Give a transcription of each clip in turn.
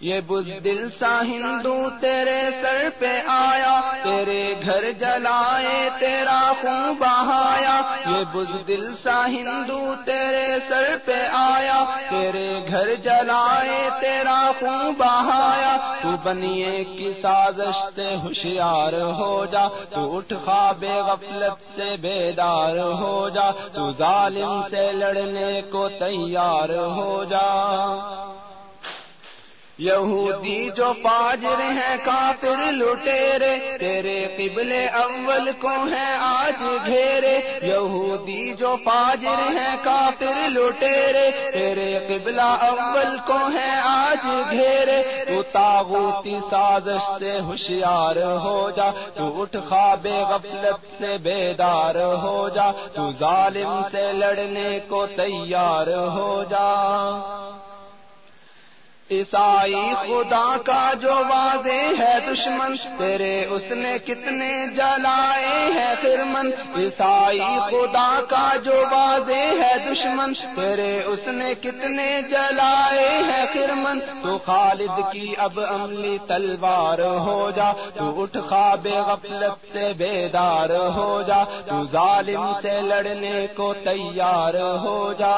یہ بز دل سا ہندو تیرے سر پہ آیا، تیرے گھر جلائے، تیرا خون بہایا۔ یہ بز دل سا ہندو تیرے سر پہ آیا، تیرے گھر جلائے، تیرا خون بہایا۔ تو بنیے کی سازش سے ہوشیار ہو جا، تو اٹھ خواب غفلت سے بیدار ہو جا، تو ظالم سے لڑنے کو تیار ہو جا۔ یہودی جو پاجر ہیں، کافر لٹیرے، تیرے قبل اول کو ہیں آج گھیرے۔ یہودی جو پاجر ہیں، کافر لٹیرے، تیرے قبل اول کو ہیں آج گھیرے۔ تو تاغوتی سازش سے ہوشیار ہو جا، تو اٹھ خواب غفلت سے بیدار ہو جا، تو ظالم سے لڑنے کو تیار ہو جا۔ عیسائی خدا کا جو واضح ہے دشمن، تیرے اس نے کتنے جلائے ہیں فرمن عیسائی خدا کا جو واضح ہے دشمن، تیرے اس نے کتنے جلائے ہیں فرمن تو خالد کی اب عملی تلوار ہو جا، تو اٹھ خواب غفلت سے بیدار ہو جا، تو ظالم سے لڑنے کو تیار ہو جا۔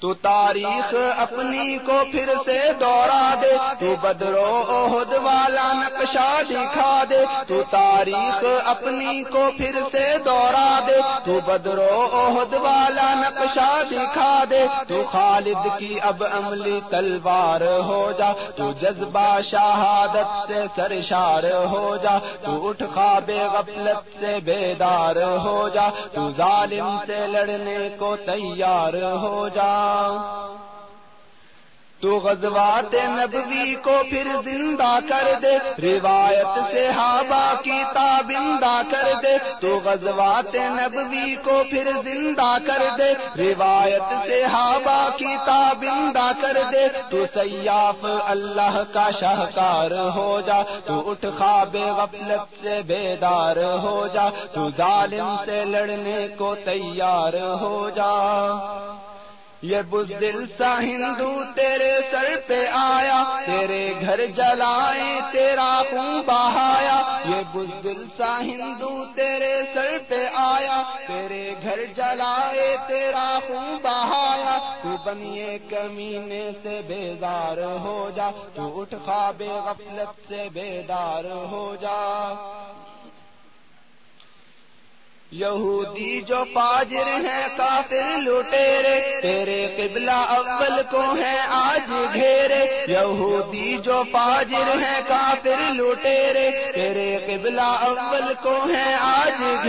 تو تاریخ اپنی کو پھر سے دوڑا دے، تو بدرو عہد والا نقشہ دکھا دے۔ تو تاریخ اپنی کو پھر سے دوڑا دے، تو بدرو عہد والا نقشہ دکھا دے۔ تو خالد کی اب عملی تلوار ہو جا، تو جذبہ شہادت سے سرشار ہو جا۔ تو اٹھ خواب غفلت سے بیدار ہو جا، تو ظالم سے لڑنے کو تیار ہو جا۔ تو غزوات نبوی کو پھر زندہ کر دے، روایت سے ہابا کی تابندہ کر دے۔ تو غزوات نبوی کو پھر زندہ کر دے، روایت سے ہابا کی تابندہ کر دے۔ تو سیاف اللہ کا شاہکار ہو جا، تو اٹھ خواب غفلت سے بیدار ہو جا، تو ظالم سے لڑنے کو تیار ہو جا۔ یہ بزدل سا ہندو تیرے سر پہ آیا، تیرے گھر جلائے تیرا خون بہایا۔ یہ بزدل سا ہندو تیرے سر پہ آیا، تیرے گھر جلائے، تیرا خون بہایا۔ تو بنیے کمینے سے بیدار ہو جا، تو اٹھ خواب غفلت سے بیدار ہو جا۔ یہودی جو پاجر ہیں، کافر لٹیرے تیرے قبلہ اول کو ہیں، آج گھیرے۔ یہودی جو پاجر ہیں، کافر لٹیرے تیرے قبلہ اول کو ہیں، آج گھیرے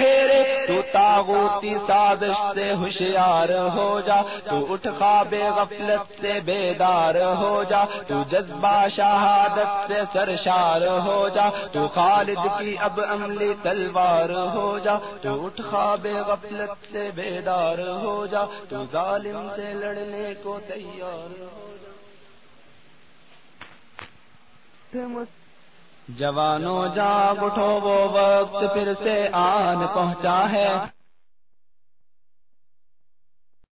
تاغوتی سازش سے ہوشیار ہو جا، تو اٹھ خواب غفلت سے بیدار ہو جا، تو جذبہ شہادت سے سرشار ہو جا، تو خالد کی اب عملی تلوار ہو جا، تو اٹھ خواب غفلت سے بیدار ہو جا، تو ظالم سے لڑنے کو تیار ہو جا۔ جوانوں جاگ اٹھو، وہ وقت پھر سے آن پہنچا ہے۔